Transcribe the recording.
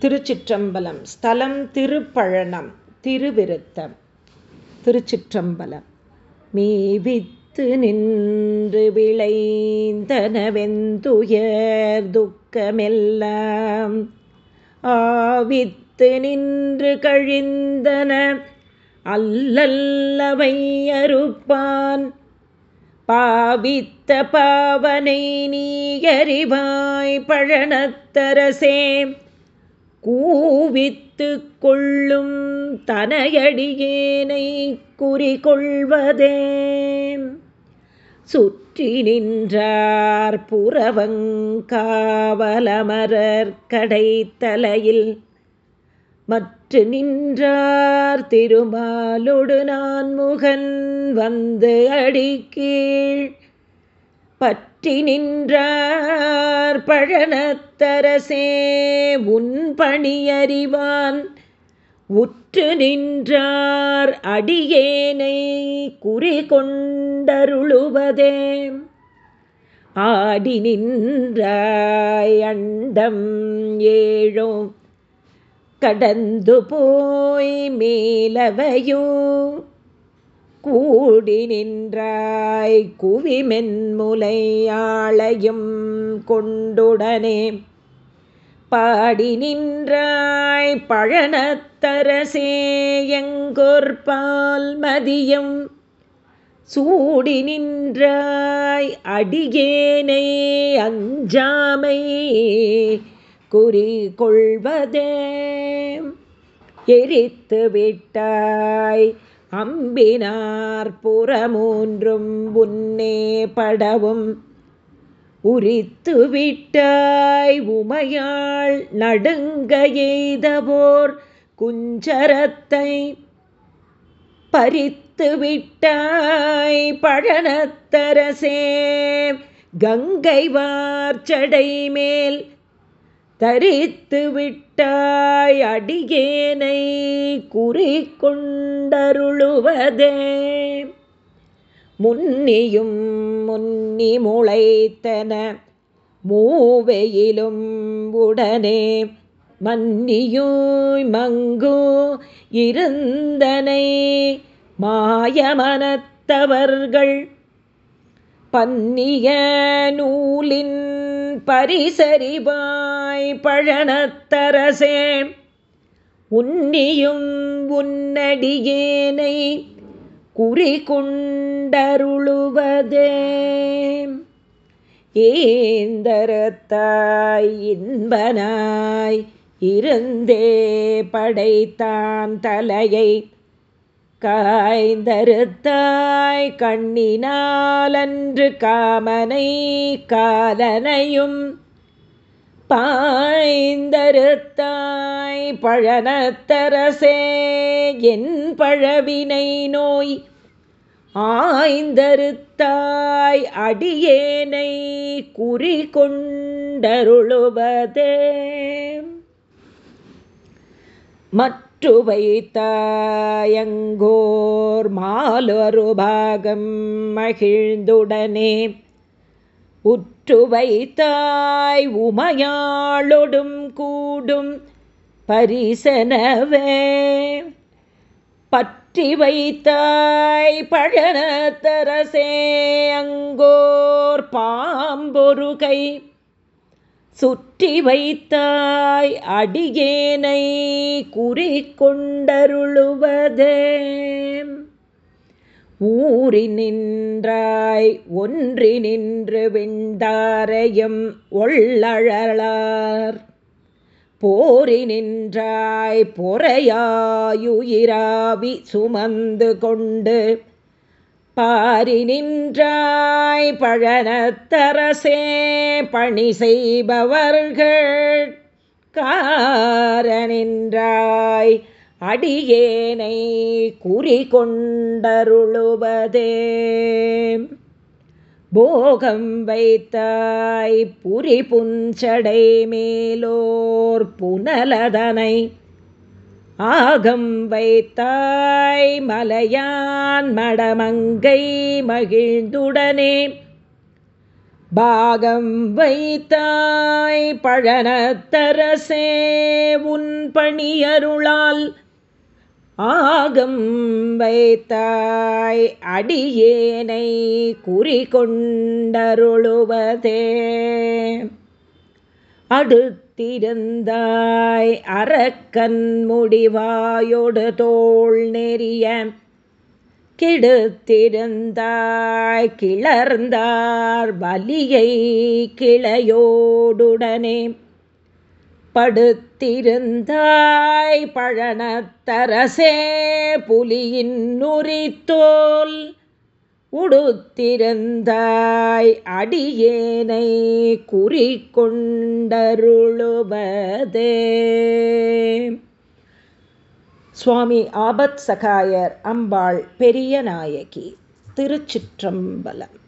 திருச்சிற்றம்பலம் ஸ்தலம் திருப்பழனம் திருவிருத்தம். திருச்சிற்றம்பலம். மீவித்து நின்று விளைந்தனவெந்துயர் துக்கமெல்லாம். ஆவித்து நின்று கழிந்தன அல்லல்லவை அறுப்பான். பாவித்த பாவனை நீ அறிவாய் பழனத்தரசே. கூவித்து கொள்ளும் தனையடியேனை குறிகொள்வதே. சுற்றி நின்றார் புறவங்காவலமரர் கடைத்தலையில். மற்று நின்றார் திருமாலொடு நான் முகன் வந்து அடிக்கீழ். பற்றி நின்றார் பழனத்தரசே உன் பணியறிவான். உற்று நின்றார் அடியேனை குறி கொண்டருளுவதே. ஆடி நின்றாய் அண்டம் ஏழோ கடந்து போய் மேலவையோ. கூடி நின்றாய் குவிமென்முலையாளையும் கொண்டுடனே. பாடி நின்றாய் பழனத்தரசே எங்கொற்பால் மதியம். சூடி நின்றாய் அடியேனை அஞ்சாமை குறி கொள்வதே. எரித்து விட்டாய் அம்பினார் புறமூன்றும் உன்னே படவும். உரித்து விட்டாய் உமையாள் நடுங்க எய்தவோர் குஞ்சரத்தை. பறித்து விட்டாய் பழனத்தரசே கங்கை வார்ச்சடை மேல் தரித்து விட்டாய் அடியேனை குறி கொண்டருளுவதே. முன்னியும் முன்னி முளைத்தன மூவையிலும் உடனே மன்னியூய் மங்கு இருந்தனை மாயமனத்தவர்கள். பன்னிய நூலின் பரிசறிவாய் பழனத்தரசே உன்னியும் உன்னடியேனை குறிகொண்டருளுவதே. ஏந்தரத்தாய் இன்பனாய் இருந்தே படைத்தான் தலையை காய்ந்தருத்தாய் கண்ணினாலன்று காமனை காலனையும் பாய்ந்தருத்தாய் பழனத்தரசே என் பழவினை நோய் ஆய்ந்தருத்தாய் அடியேனை குறி கொண்டருளுவதே மற்று வைத்தாயங்கோர் மாலொரு பாகம் மகிழ்ந்துடனே. உற்று வைத்தாய் உமையாளொடும் கூடும் பரிசனவே. பற்றி வைத்தாய் பழனத்தரசே அங்கோர் பாம்பொரு கை சுற்றி வைத்தாய் அடியேனை குறி கொண்டருளுவதே ஊறி நின்றாய் ஒன்றி நின்று விண்டாரையும் ஒள்ளழலார். போரி நின்றாய் பொறையாயுயிராவி சுமந்து கொண்டு பாரி நின்றாய் பழனத்தரசே பணி செய்பவர்கள் காரநின்றாய் அடியேனை குறி கொண்டருளுவதே போகம் வைத்தாய் புரி புஞ்சடை மேலோர் புனலதனை ஆகம் வைத்தாய் மலையான் மடமங்கை மகிழ்ந்துடனே. பாகம் வைத்தாய் பழனத்தரசே உன் பணியருளால். ஆகம் வைத்தாய் அடியேனை குறிகொண்டருளுவதே. அடுத்திருந்தாய் அறக்கண் முடிவாயொடு தோல் நெறிய கெடுத்திருந்தாய். கிளர்ந்தார் பலியை கிளையோடுடனே. படுத்திருந்தாய் பழனத்தரசே. புலியின் நுரித்தோல் உடுத்திருந்தாய் அடியேனை குறிக்கொண்டருளுவதே. சுவாமி ஆபத் சகாயர் அம்பாள் பெரிய நாயகி திருச்சிற்றம்பலம்.